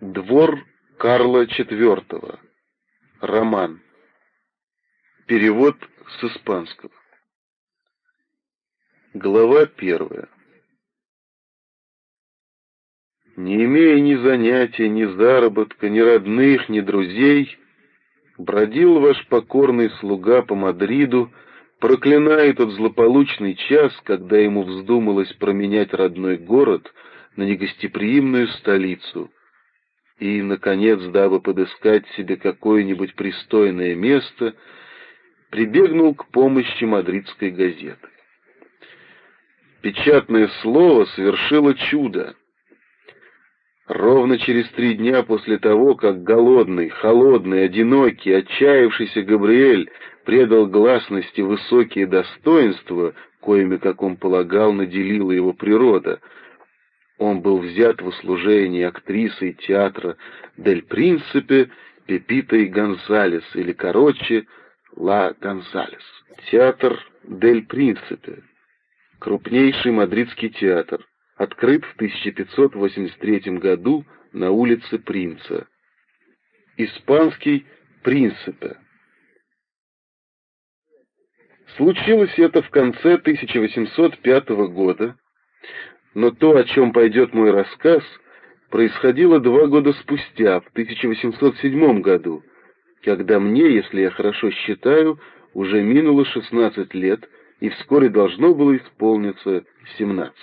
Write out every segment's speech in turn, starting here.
Двор Карла IV. Роман. Перевод с испанского. Глава первая. Не имея ни занятия, ни заработка, ни родных, ни друзей, бродил ваш покорный слуга по Мадриду, проклиная тот злополучный час, когда ему вздумалось променять родной город на негостеприимную столицу, и, наконец, дабы подыскать себе какое-нибудь пристойное место, прибегнул к помощи мадридской газеты. Печатное слово совершило чудо. Ровно через три дня после того, как голодный, холодный, одинокий, отчаявшийся Габриэль предал гласности высокие достоинства, коими, как он полагал, наделила его природа, он был взят в услужение актрисой театра «Дель Принципе» Пепитой Гонзалес, или, короче, Ла Гонзалес. Театр «Дель Принципе» — крупнейший мадридский театр, открыт в 1583 году на улице Принца. Испанский «Принципе». Случилось это в конце 1805 года, но то, о чем пойдет мой рассказ, происходило два года спустя, в 1807 году, когда мне, если я хорошо считаю, уже минуло 16 лет, и вскоре должно было исполниться 17.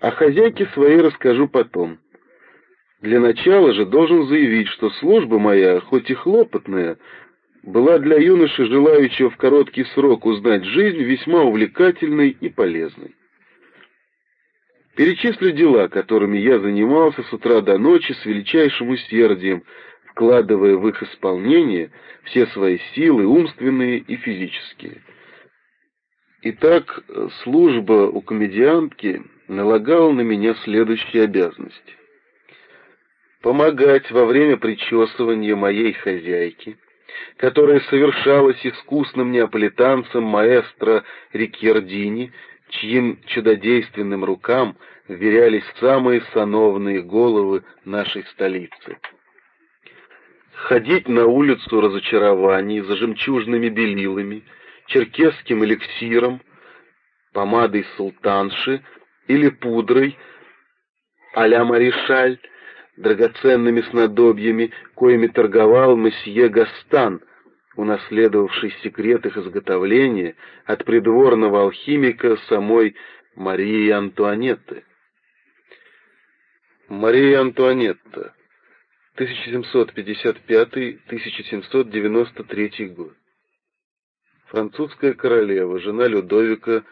О хозяйке своей расскажу потом. Для начала же должен заявить, что служба моя, хоть и хлопотная, была для юноши, желающего в короткий срок узнать жизнь, весьма увлекательной и полезной. Перечислю дела, которыми я занимался с утра до ночи с величайшим усердием, вкладывая в их исполнение все свои силы, умственные и физические. Итак, служба у комедиантки налагала на меня следующие обязанности. Помогать во время причесывания моей хозяйки, которая совершалась искусным неаполитанцем маэстро Рикердини, чьим чудодейственным рукам вверялись самые сановные головы нашей столицы. Ходить на улицу разочарований за жемчужными белилами, черкесским эликсиром, помадой султанши или пудрой а-ля Маришаль, драгоценными снадобьями, коими торговал месье Гастан — унаследовавший секрет их изготовления от придворного алхимика самой Марии Антуанетты. Мария Антуанетта, 1755-1793 год. Французская королева, жена Людовика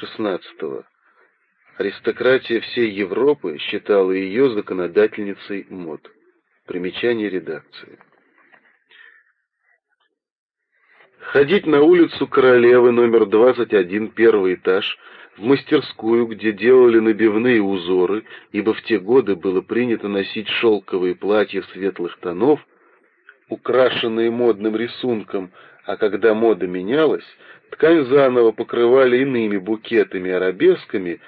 XVI. Аристократия всей Европы считала ее законодательницей мод. Примечание редакции. Ходить на улицу Королевы номер 21, первый этаж, в мастерскую, где делали набивные узоры, ибо в те годы было принято носить шелковые платья светлых тонов, украшенные модным рисунком, а когда мода менялась, ткань заново покрывали иными букетами арабесками,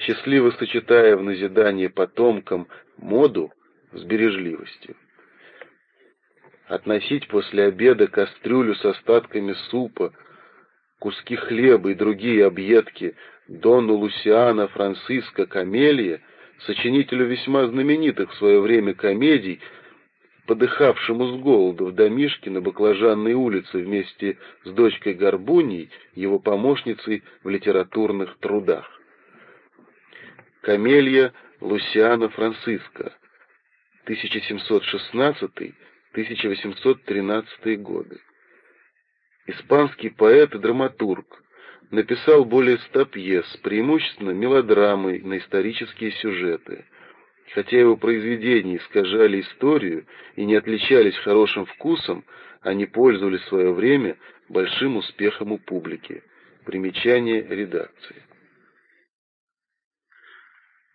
счастливо сочетая в назидание потомкам моду с бережливостью относить после обеда кастрюлю с остатками супа, куски хлеба и другие объедки Дону Лусиана Франциско Камелия, сочинителю весьма знаменитых в свое время комедий, подыхавшему с голоду в домишке на Баклажанной улице вместе с дочкой Горбуней, его помощницей в литературных трудах. Камелия Лусиана Франциско, 1716 1813 годы. Испанский поэт и драматург, написал более ста пьес, преимущественно мелодрамы на исторические сюжеты. Хотя его произведения искажали историю и не отличались хорошим вкусом, они пользовались в свое время большим успехом у публики. Примечание редакции.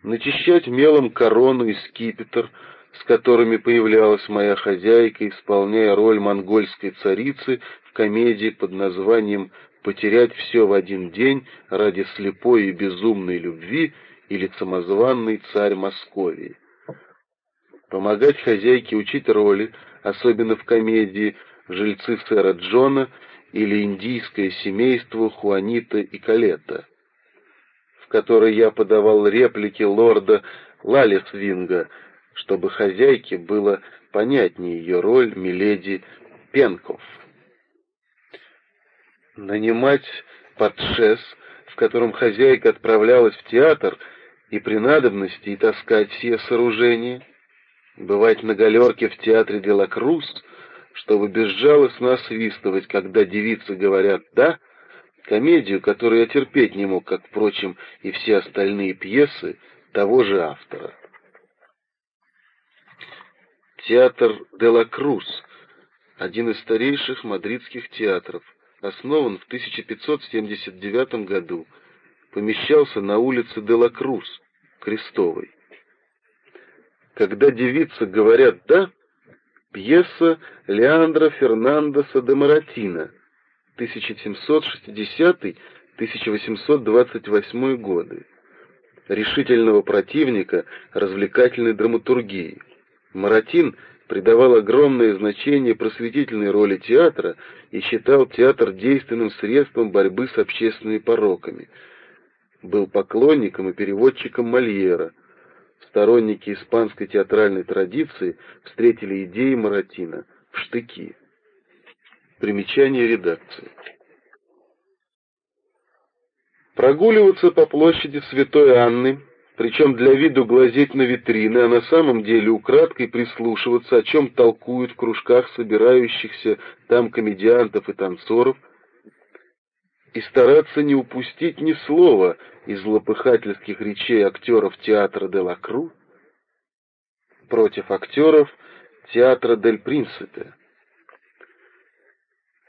Начищать мелом корону и скипетр – с которыми появлялась моя хозяйка, исполняя роль монгольской царицы в комедии под названием «Потерять все в один день ради слепой и безумной любви» или «Самозванный царь Московии». помогать хозяйке учить роли, особенно в комедии «Жильцы сэра Джона» или «Индийское семейство Хуанита и Калета», в которой я подавал реплики лорда Лалисвинга, чтобы хозяйке было понятнее ее роль миледи Пенков. Нанимать подшес, в котором хозяйка отправлялась в театр, и при надобности и таскать все сооружения, бывать на галерке в театре Делакрус, чтобы безжалостно освистывать, когда девицы говорят «да», комедию, которую я терпеть не мог, как, впрочем, и все остальные пьесы того же автора. Театр Делакрус, один из старейших мадридских театров, основан в 1579 году, помещался на улице Делакрус, Крестовой. Когда девицы говорят «да», пьеса Леандра Фернандеса де Маратина, 1760-1828 годы, решительного противника развлекательной драматургии. Маратин придавал огромное значение просветительной роли театра и считал театр действенным средством борьбы с общественными пороками – был поклонником и переводчиком Мольера. Сторонники испанской театральной традиции встретили идеи Маратина в штыки. Примечание редакции. Прогуливаться по площади Святой Анны, причем для виду глазеть на витрины, а на самом деле украдкой прислушиваться, о чем толкуют в кружках собирающихся там комедиантов и танцоров – и стараться не упустить ни слова из злопыхательских речей актеров театра де ла Кру против актеров театра Дель Принципе.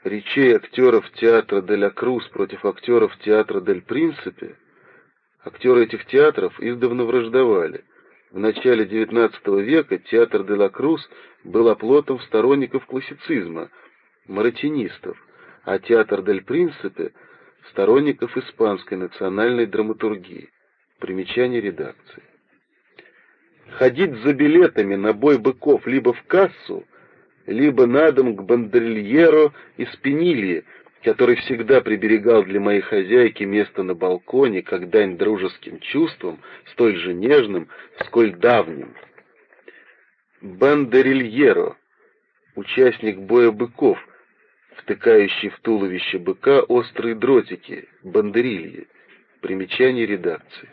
Речей актеров театра де ла Круз против актеров театра Дель Принципе актеры этих театров издавна враждовали. В начале XIX века театр де ла Круз был оплотом сторонников классицизма, маратинистов, а театр Дель Принципе — сторонников испанской национальной драматургии. Примечание редакции. Ходить за билетами на бой быков либо в кассу, либо на дом к бандерильеро из Пенильи, который всегда приберегал для моей хозяйки место на балконе, как дань дружеским чувствам, столь же нежным, сколь давним. Бандерильеро, участник боя быков, втыкающий в туловище быка острые дротики, бандерильи. Примечание редакции.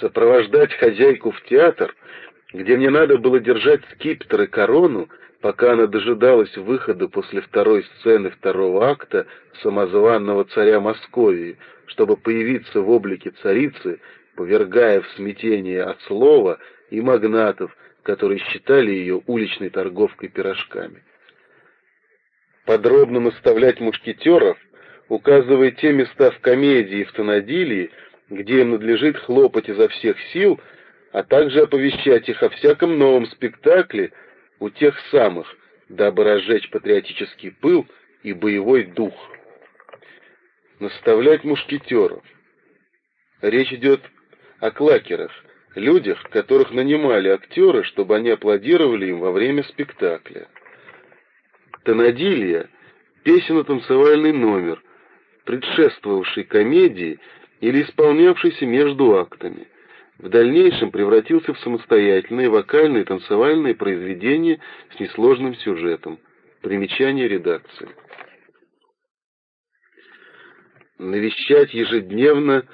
Сопровождать хозяйку в театр, где мне надо было держать скипетр и корону, пока она дожидалась выхода после второй сцены второго акта самозванного царя Московии, чтобы появиться в облике царицы, повергая в смятение от слова и магнатов, которые считали ее уличной торговкой пирожками. Подробно наставлять мушкетеров, указывая те места в комедии и в тонадилии, где им надлежит хлопать изо всех сил, а также оповещать их о всяком новом спектакле у тех самых, дабы разжечь патриотический пыл и боевой дух. Наставлять мушкетеров. Речь идет о клакерах, людях, которых нанимали актеры, чтобы они аплодировали им во время спектакля. Тонадилья — песенно-танцевальный номер, предшествовавший комедии или исполнявшийся между актами. В дальнейшем превратился в самостоятельное вокальное и танцевальное произведение с несложным сюжетом. Примечание редакции. Навещать ежедневно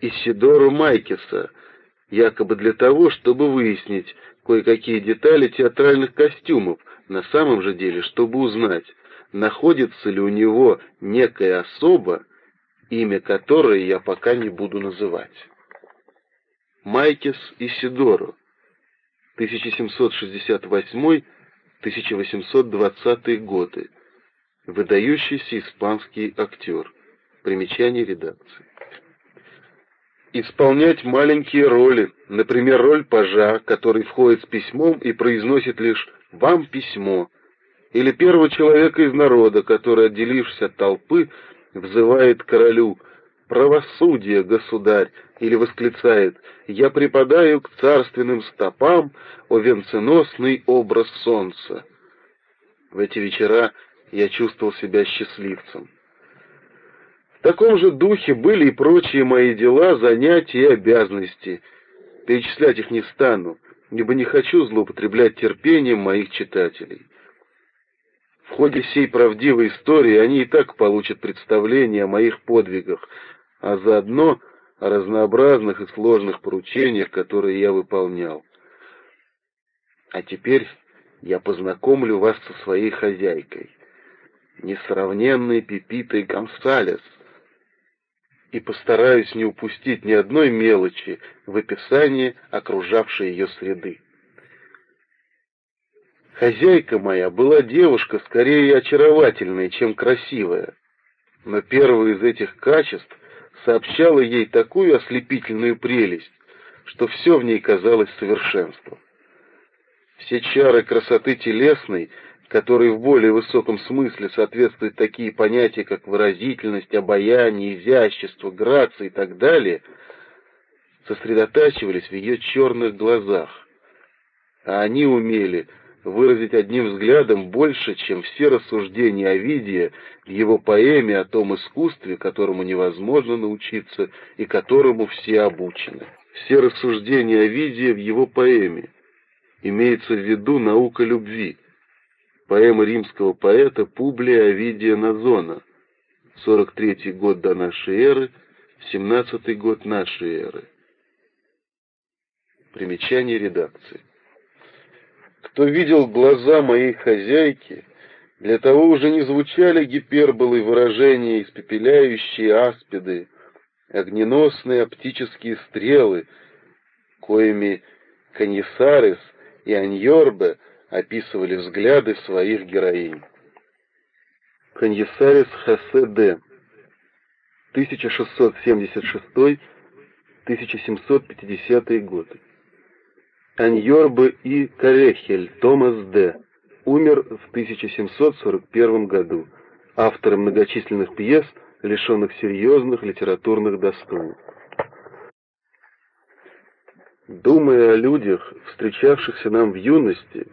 Исидору Майкеса, якобы для того, чтобы выяснить кое-какие детали театральных костюмов, на самом же деле, чтобы узнать, находится ли у него некая особа, имя которой я пока не буду называть. Майкес Исидоро, 1768-1820 годы, выдающийся испанский актер. Примечание редакции. Исполнять маленькие роли, например, роль пажа, который входит с письмом и произносит лишь вам письмо, или первого человека из народа, который, отделившись от толпы, взывает королю «Правосудие, государь!» или восклицает «Я припадаю к царственным стопам, о венценосный образ солнца!» В эти вечера я чувствовал себя счастливцем. В таком же духе были и прочие мои дела, занятия и обязанности. Перечислять их не стану, ибо не хочу злоупотреблять терпением моих читателей. В ходе всей правдивой истории они и так получат представление о моих подвигах, а заодно о разнообразных и сложных поручениях, которые я выполнял. А теперь я познакомлю вас со своей хозяйкой, несравненной Пепитой Гонсалес, и постараюсь не упустить ни одной мелочи в описании окружавшей ее среды. Хозяйка моя была девушка скорее очаровательная, чем красивая, но первое из этих качеств сообщало ей такую ослепительную прелесть, что все в ней казалось совершенством. Все чары красоты телесной, которые в более высоком смысле соответствуют такие понятия, как выразительность, обаяние, изящество, грация и так далее, сосредотачивались в ее черных глазах, а они умели выразить одним взглядом больше, чем все рассуждения Овидия в его поэме о том искусстве, которому невозможно научиться и которому все обучены. Все рассуждения Овидия в его поэме. Имеется в виду наука любви. Поэма римского поэта Публия Овидия Назона, 43 год до нашей эры, 17 год нашей эры. Примечание редакции. Кто видел глаза моей хозяйки, для того уже не звучали гиперболы выражения, испепеляющие аспиды, огненосные оптические стрелы, коими Канисарес и Аньорбе описывали взгляды своих героинь. Каньесарес Хосе Д. 1676-1750 годы. Аньорбе и Карехель, Томас Д. Умер в 1741 году. Автор многочисленных пьес, лишенных серьезных литературных достоинств. Думая о людях, встречавшихся нам в юности,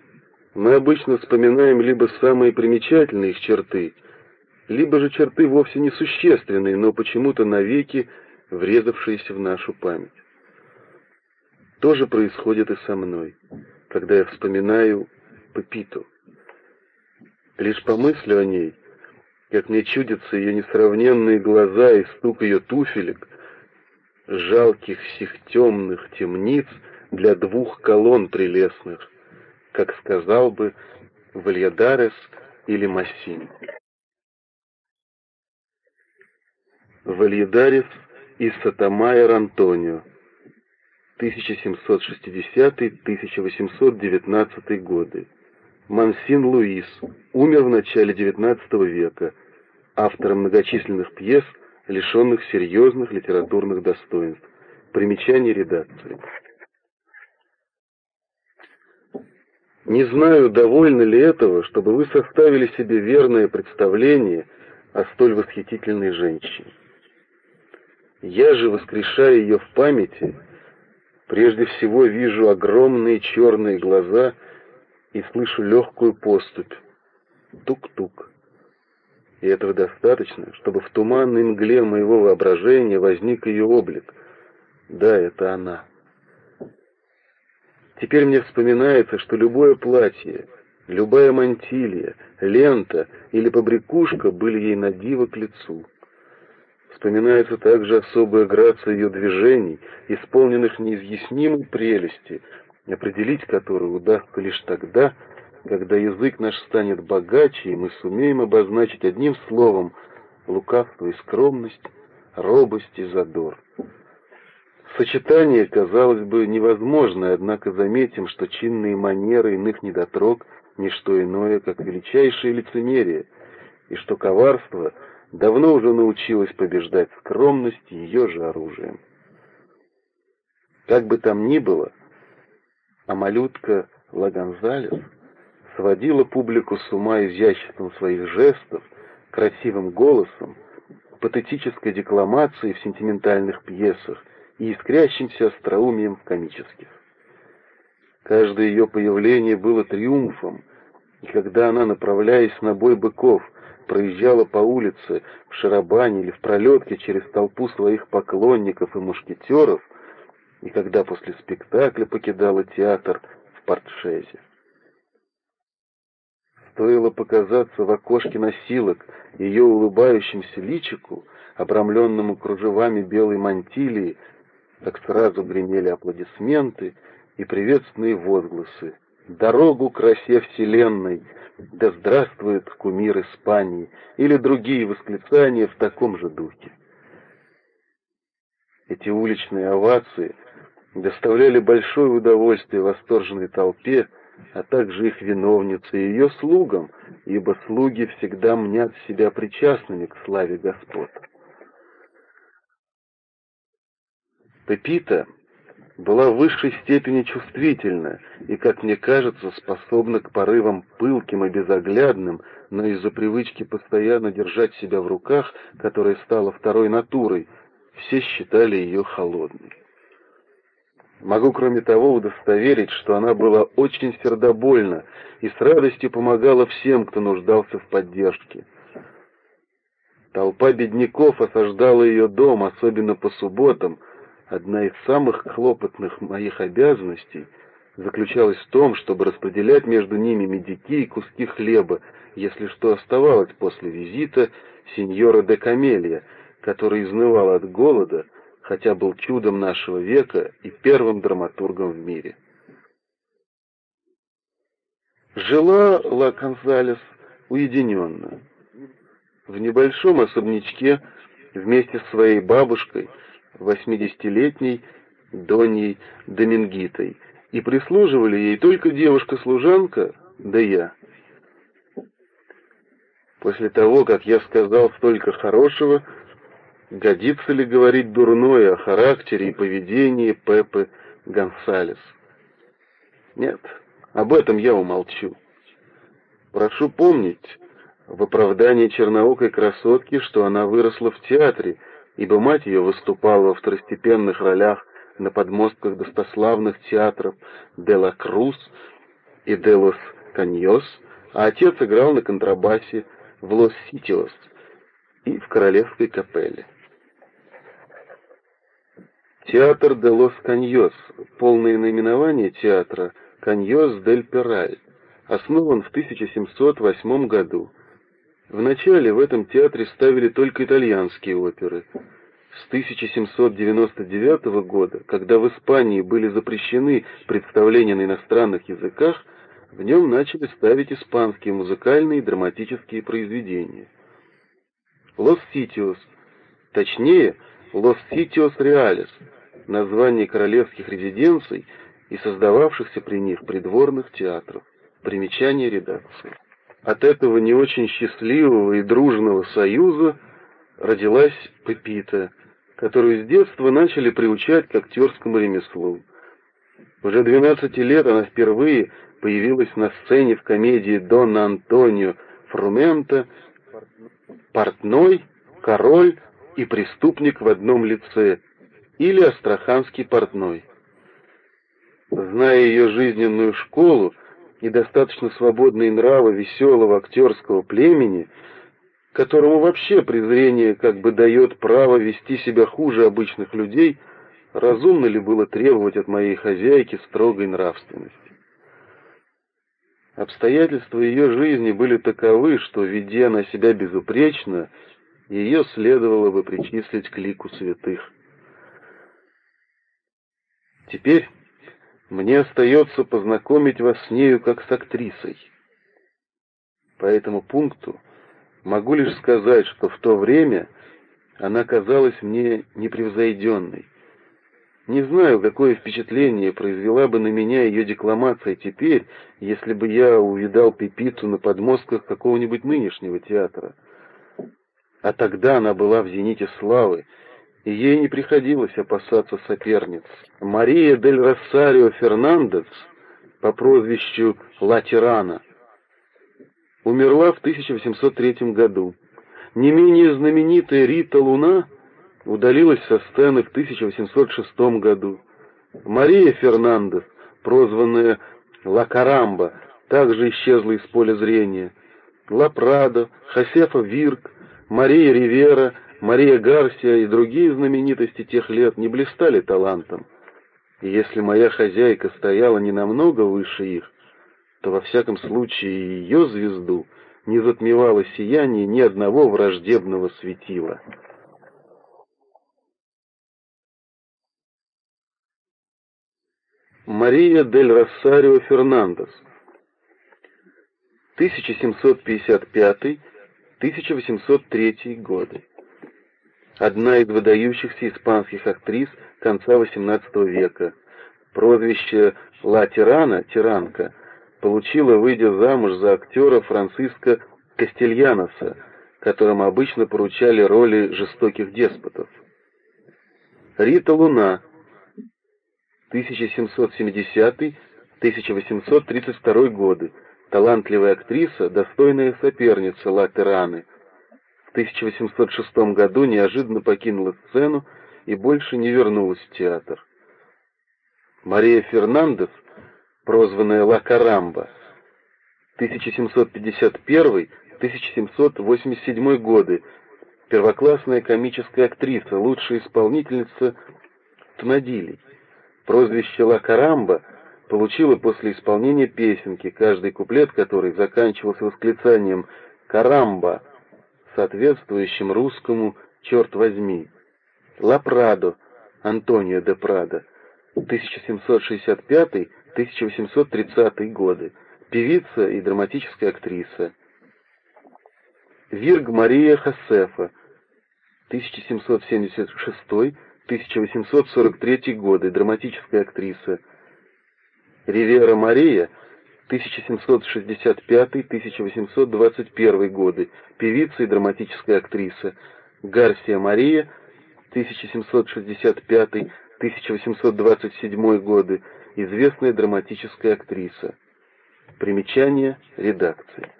мы обычно вспоминаем либо самые примечательные их черты, либо же черты вовсе несущественные, но почему-то навеки врезавшиеся в нашу память. То же происходит и со мной, когда я вспоминаю Пепиту. Лишь по мысли о ней, как мне чудятся ее несравненные глаза и стук ее туфелек, жалких сих темных темниц для двух колонн прелестных, как сказал бы Вальядарес или Массини. Вальядарес и Сатамайер Антонио 1760-1819 годы. Мансин Луис умер в начале XIX века, автор многочисленных пьес, лишенных серьезных литературных достоинств. Примечание редакции. Не знаю, довольно ли этого, чтобы вы составили себе верное представление о столь восхитительной женщине. Я же, воскрешая ее в памяти, Прежде всего вижу огромные черные глаза и слышу легкую поступь. Тук-тук. И этого достаточно, чтобы в туманной мгле моего воображения возник ее облик. Да, это она. Теперь мне вспоминается, что любое платье, любая мантилья, лента или побрякушка были ей на диво к лицу. Вспоминается также особая грация ее движений, исполненных неизъяснимой прелести, определить которую удастся лишь тогда, когда язык наш станет богаче, и мы сумеем обозначить одним словом лукавство и скромность, робость и задор. Сочетание, казалось бы, невозможное, однако заметим, что чинные манеры иных недотрог — не что иное, как величайшее лицемерие, и что коварство — давно уже научилась побеждать скромность ее же оружием. Как бы там ни было, а малютка Лагонзалес сводила публику с ума изяществом своих жестов, красивым голосом, патетической декламацией в сентиментальных пьесах и искрящимся остроумием в комических. Каждое ее появление было триумфом, и когда она, направляясь на бой быков, проезжала по улице в шарабане или в пролетке через толпу своих поклонников и мушкетеров, и когда после спектакля покидала театр в портшезе. Стоило показаться в окошке носилок ее улыбающимся личику, обрамленному кружевами белой мантилии, как сразу гремели аплодисменты и приветственные возгласы. «Дорогу красе вселенной! Да здравствует кумир Испании!» или другие восклицания в таком же духе. Эти уличные овации доставляли большое удовольствие восторженной толпе, а также их виновнице и ее слугам, ибо слуги всегда мнят себя причастными к славе Господ. Пепита была в высшей степени чувствительна и, как мне кажется, способна к порывам пылким и безоглядным, но из-за привычки постоянно держать себя в руках, которая стала второй натурой, все считали ее холодной. Могу, кроме того, удостоверить, что она была очень сердобольна и с радостью помогала всем, кто нуждался в поддержке. Толпа бедняков осаждала ее дом, особенно по субботам. Одна из самых хлопотных моих обязанностей заключалась в том, чтобы распределять между ними медики и куски хлеба, если что оставалось после визита сеньора де Камелия, который изнывал от голода, хотя был чудом нашего века и первым драматургом в мире. Жила Ла Консалес уединенно. В небольшом особнячке вместе с своей бабушкой, восьмидесятилетней Доньей Домингитой, и прислуживали ей только девушка-служанка, да я. После того, как я сказал столько хорошего, Годится ли говорить дурное о характере и поведении Пепы Гонсалес? Нет, об этом я умолчу. Прошу помнить в оправдании черноокой красотки, что она выросла в театре, ибо мать ее выступала во второстепенных ролях на подмостках достославных театров «Де ла Крус» и «Де лос Каньос», а отец играл на контрабасе в «Лос-Ситиос» и в Королевской капелле. Театр де лос Каньос, полное наименование театра Каньос дель Пераль, основан в 1708 году. Вначале в этом театре ставили только итальянские оперы. С 1799 года, когда в Испании были запрещены представления на иностранных языках, в нем начали ставить испанские музыкальные и драматические произведения. Лос Ситиос, точнее, Лос Ситиос Реалес, название королевских резиденций и создававшихся при них придворных театров. Примечание редакции. От этого не очень счастливого и дружного союза родилась Пепита, которую с детства начали приучать к актерскому ремеслу. Уже 12 лет она впервые появилась на сцене в комедии Дона Антонио Фрумента «Портной, король и преступник в одном лице» или астраханский портной. Зная ее жизненную школу и достаточно свободные нравы веселого актерского племени, которому вообще презрение как бы дает право вести себя хуже обычных людей, разумно ли было требовать от моей хозяйки строгой нравственности? Обстоятельства ее жизни были таковы, что, ведя на себя безупречно, ее следовало бы причислить к лику святых. Теперь мне остается познакомить вас с нею как с актрисой. По этому пункту могу лишь сказать, что в то время она казалась мне непревзойденной. Не знаю, какое впечатление произвела бы на меня ее декламация теперь, если бы я увидал Пепиту на подмостках какого-нибудь нынешнего театра. А тогда она была в зените славы, и ей не приходилось опасаться соперниц. Мария дель Росарио Фернандес по прозвищу Ла Тирана умерла в 1803 году. Не менее знаменитая Рита Луна удалилась со сцены в 1806 году. Мария Фернандес, прозванная Ла Карамба, также исчезла из поля зрения. Ла Прадо, Хосефа Вирк, Мария Ривера, Мария Гарсия и другие знаменитости тех лет не блистали талантом. И если моя хозяйка стояла не намного выше их, то во всяком случае ее звезду не затмевало сияние ни одного враждебного светила. Мария дель Росарио Фернандес 1755-1803 годы. Одна из выдающихся испанских актрис конца XVIII века. Прозвище «Ла Тирана» — «Тиранка» получила, выйдя замуж за актера Франциско Кастельяноса, которому обычно поручали роли жестоких деспотов. Рита Луна 1770-1832 годы, талантливая актриса, достойная соперница Латераны. В 1806 году неожиданно покинула сцену и больше не вернулась в театр. Мария Фернандес, прозванная Ла Карамба, 1751-1787 годы, первоклассная комическая актриса, лучшая исполнительница Тнадилей. Прозвище Ла Карамба получила после исполнения песенки, каждый куплет которой заканчивался восклицанием «Карамба», соответствующим русскому «Черт возьми». Ла Прадо, Антонио де Прадо, 1765-1830 годы, певица и драматическая актриса. Вирг Мария Хосефа, 1776-1843 годы, драматическая актриса. Ривера Мария, 1765-1821 годы, певица и драматическая актриса. Гарсия Мария, 1765-1827 годы, известная драматическая актриса. Примечание редакции.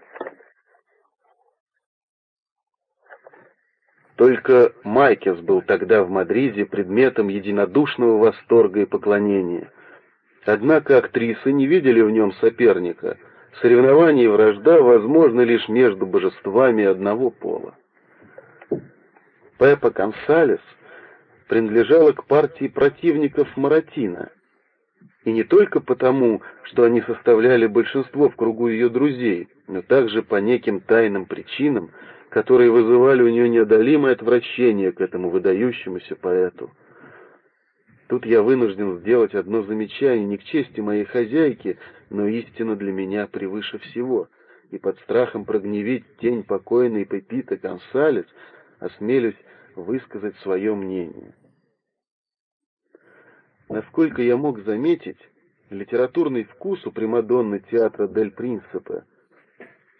Только Майкес был тогда в Мадриде предметом единодушного восторга и поклонения – Однако актрисы не видели в нем соперника. Соревнование и вражда возможны лишь между божествами одного пола. Пеппа Консалес принадлежала к партии противников Маратина. И не только потому, что они составляли большинство в кругу ее друзей, но также по неким тайным причинам, которые вызывали у нее неодолимое отвращение к этому выдающемуся поэту. Тут я вынужден сделать одно замечание не к чести моей хозяйки, но истина для меня превыше всего, и под страхом прогневить тень покойной Пепита Гонсалес осмелюсь высказать свое мнение. Насколько я мог заметить, литературный вкус у Примадонны театра Дель Принципа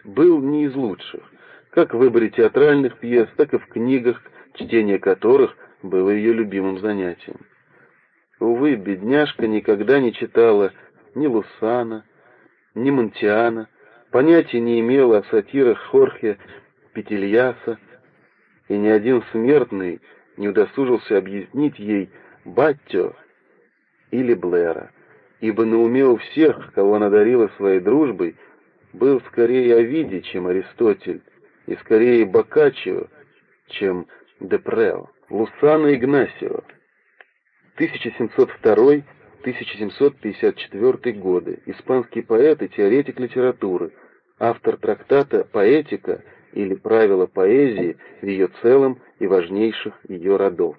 был не из лучших, как в выборе театральных пьес, так и в книгах, чтение которых было ее любимым занятием. Увы, бедняжка никогда не читала ни Лусана, ни Монтиана, понятия не имела о сатирах Хорхе Петельяса, и ни один смертный не удосужился объяснить ей Баттио или Блэра, ибо на уме у всех, кого она дарила своей дружбой, был скорее Овидий, чем Аристотель, и скорее Боккаччо, чем Депрео, Лусана Игнасио. 1702-1754 годы, испанский поэт и теоретик литературы, автор трактата «Поэтика» или «Правила поэзии» в ее целом и важнейших ее родов.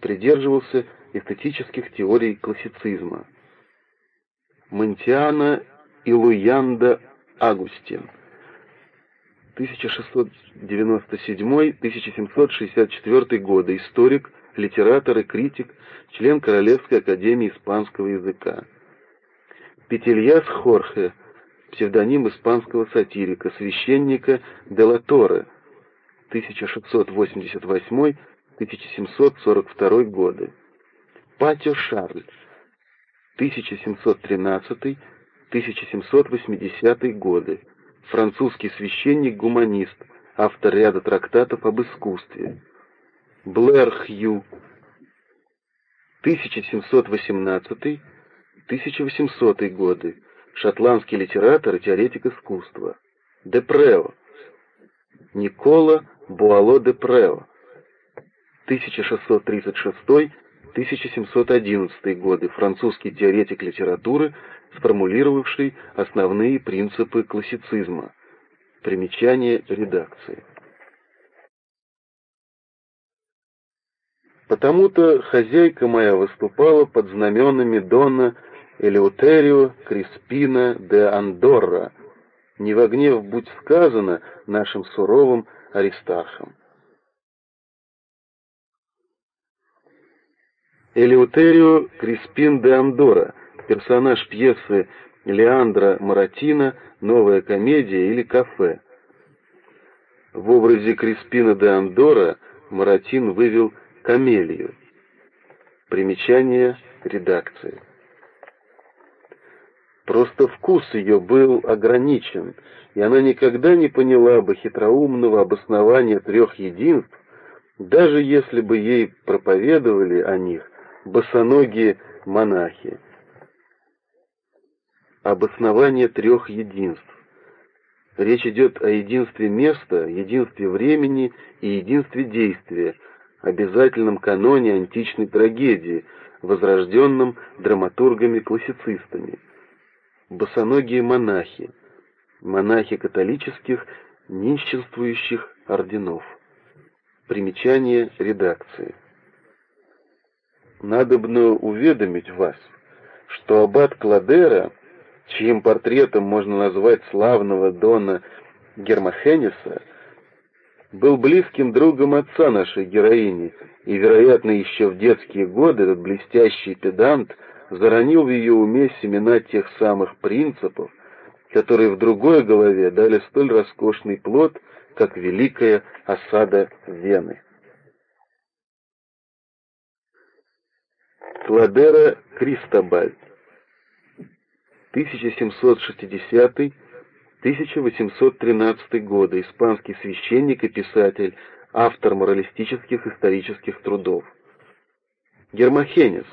Придерживался эстетических теорий классицизма. Монтиана и Луянда Агустин 1697-1764 годы, историк, литератор и критик, член Королевской академии испанского языка. Петельяс Хорхе, псевдоним испанского сатирика, священника Делаторе, 1688-1742 годы. Патио Шарль, 1713-1780 годы, французский священник-гуманист, автор ряда трактатов об искусстве. Блэр Хью, 1718-1800 годы, шотландский литератор и теоретик искусства. Депрео, Никола Буало Депрео, 1636-1711 годы, французский теоретик литературы, сформулировавший основные принципы классицизма. Примечание редакции. Потому-то хозяйка моя выступала под знаменами Дона Элеутерио Криспина де Андорра, не в гнев будь сказано нашим суровым Аристархом. Элеутерио Криспин де Андора, персонаж пьесы Леандра Маратина «Новая комедия» или «Кафе». В образе Криспина де Андора Маратин вывел камелию. Примечание редакции. Просто вкус ее был ограничен, и она никогда не поняла бы хитроумного обоснования трех единств, даже если бы ей проповедовали о них босоногие монахи. Обоснование трех единств. Речь идет о единстве места, единстве времени и единстве действия, обязательном каноне античной трагедии, возрожденном драматургами-классицистами. Босоногие монахи, монахи католических, нищенствующих орденов. Примечание редакции. Надобно уведомить вас, что аббат Кладера, чьим портретом можно назвать славного дона Гермохениса, был близким другом отца нашей героини, и, вероятно, еще в детские годы этот блестящий педант заронил в ее уме семена тех самых принципов, которые в другой голове дали столь роскошный плод, как великая осада Вены. Кладера Кристобаль 1760-1813 годы, испанский священник и писатель, автор моралистических исторических трудов. Гермохенес,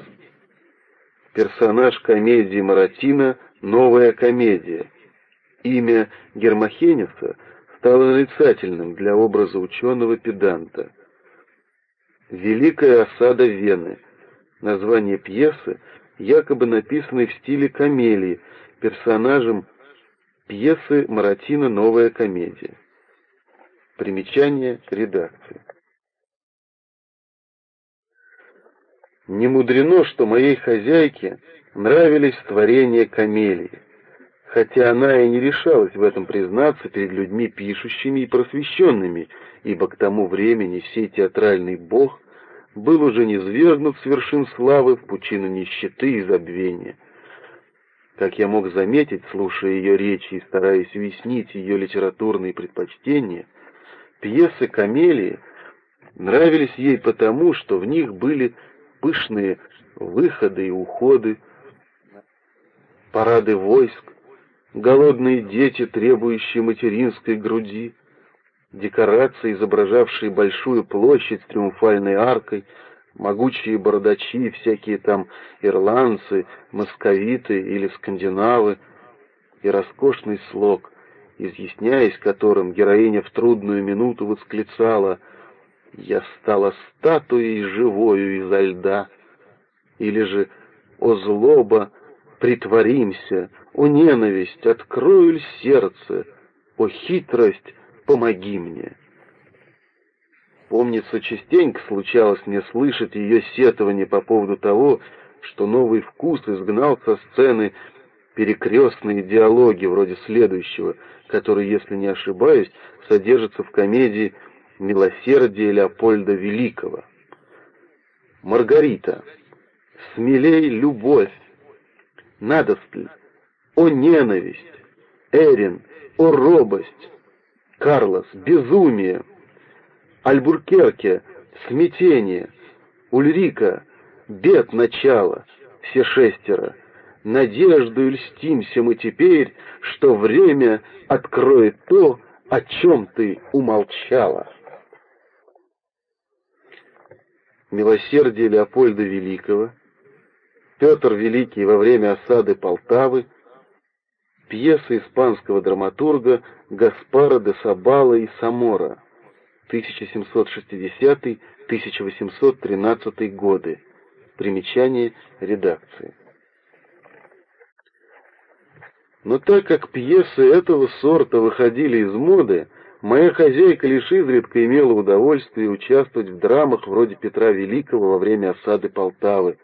персонаж комедии Маратина «Новая комедия». Имя Гермохенеса стало нарицательным для образа ученого-педанта. «Великая осада Вены» название пьесы, якобы написанной в стиле камелии, персонажем пьесы Маратина «Новая комедия». Примечание редакции. Не мудрено, что моей хозяйке нравились творения камелии, хотя она и не решалась в этом признаться перед людьми пишущими и просвещенными, ибо к тому времени сей театральный бог был уже низвергнут с вершин славы в пучину нищеты и забвения. Как я мог заметить, слушая ее речи и стараясь уяснить ее литературные предпочтения, пьесы Камелии нравились ей потому, что в них были пышные выходы и уходы, парады войск, голодные дети, требующие материнской груди, декорации, изображавшие большую площадь с триумфальной аркой, могучие бородачи, всякие там ирландцы, московиты или скандинавы, и роскошный слог, изъясняясь которым героиня в трудную минуту восклицала «Я стала статуей живою изо льда», или же «О злоба, притворимся, о ненависть, открою ль сердце, о хитрость, помоги мне. Помнится, частенько случалось мне слышать ее сетование по поводу того, что новый вкус изгнал со сцены перекрестные диалоги вроде следующего, который, если не ошибаюсь, содержится в комедии «Милосердие Леопольда Великого». Маргарита. Смелей любовь. Надостль. О ненависть. Эрин. О робость. Карлос, безумие. Альбуркерке, смятение. Ульрика, бед начала, все шестеро. Надежду льстимся мы теперь, что время откроет то, О чем ты умолчала? Милосердие Леопольда Великого, Петр Великий во время осады Полтавы, пьеса испанского драматурга Гаспара де Сабала и Самора, 1760-1813 годы. Примечание редакции. Но так как пьесы этого сорта выходили из моды, моя хозяйка лишь изредка имела удовольствие участвовать в драмах вроде Петра Великого во время осады Полтавы,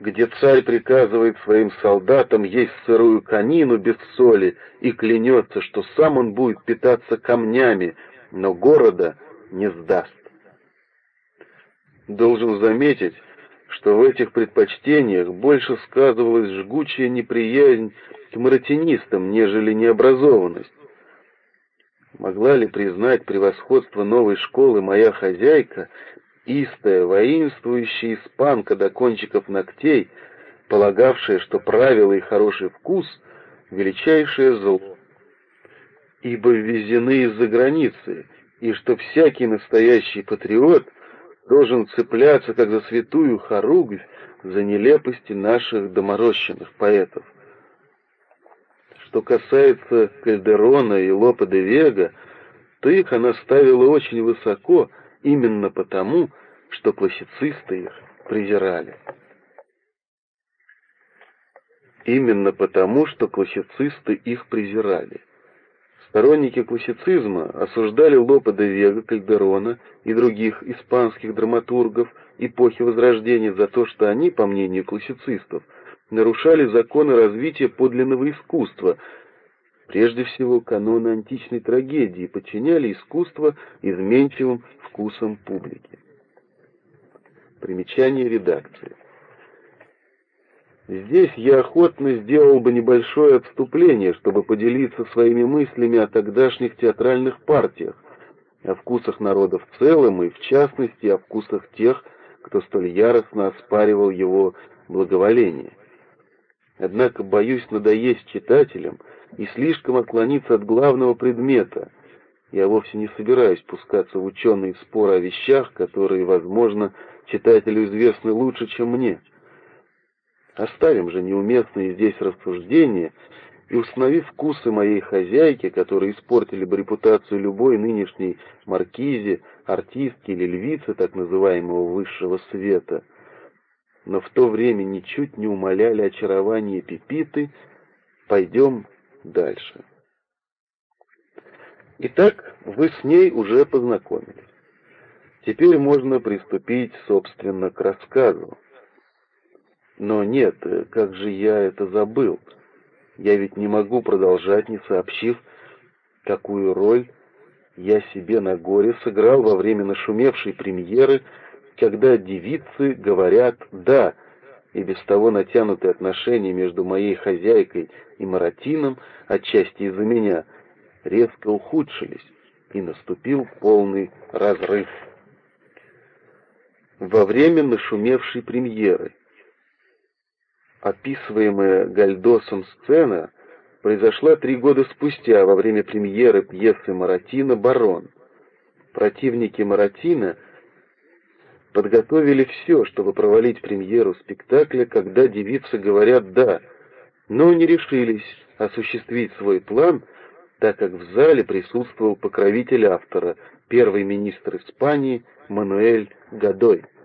где царь приказывает своим солдатам есть сырую конину без соли и клянется, что сам он будет питаться камнями, но города не сдаст. Должен заметить, что в этих предпочтениях больше сказывалась жгучая неприязнь к маратинистам, нежели необразованность. Могла ли признать превосходство новой школы моя хозяйка, истая, воинствующая испанка до кончиков ногтей, полагавшая, что правила и хороший вкус — величайшее зло, ибо ввезены из-за границы, и что всякий настоящий патриот должен цепляться, как за святую хоругвь, за нелепости наших доморощенных поэтов. Что касается Кальдерона и Лопе де Вега, то их она ставила очень высоко — именно потому, что классицисты их презирали. Именно потому, что классицисты их презирали. Сторонники классицизма осуждали Лопе де Вега, Кальдерона и других испанских драматургов эпохи Возрождения за то, что они, по мнению классицистов, нарушали законы развития подлинного искусства, прежде всего каноны античной трагедии, подчиняли искусство изменчивым вкусам публики. Примечание редакции. Здесь я охотно сделал бы небольшое отступление, чтобы поделиться своими мыслями о тогдашних театральных партиях, о вкусах народа в целом и, в частности, о вкусах тех, кто столь яростно оспаривал его благоволение. Однако боюсь надоесть читателям и слишком отклониться от главного предмета — я вовсе не собираюсь пускаться в ученые споры о вещах, которые, возможно, читателю известны лучше, чем мне. Оставим же неуместные здесь рассуждения и, установив вкусы моей хозяйки, которые испортили бы репутацию любой нынешней маркизе, артистки или львицы так называемого высшего света, но в то время ничуть не умаляли очарование Пепиты, пойдем дальше. Итак, вы с ней уже познакомились. Теперь можно приступить, собственно, к рассказу. Но нет, как же я это забыл? Я ведь не могу продолжать, не сообщив, какую роль я себе на горе сыграл во время нашумевшей премьеры, когда девицы говорят «да», и без того натянутые отношения между моей хозяйкой и Маратином, отчасти из-за меня, резко ухудшились, и наступил полный разрыв. Во время нашумевшей премьеры описываемая Гальдосом сцена произошла три года спустя во время премьеры пьесы Маратина «Барон». Противники Маратина подготовили все, чтобы провалить премьеру спектакля, когда девицы говорят «да», но не решились осуществить свой план – так как в зале присутствовал покровитель автора, первый министр Испании Мануэль Гадой.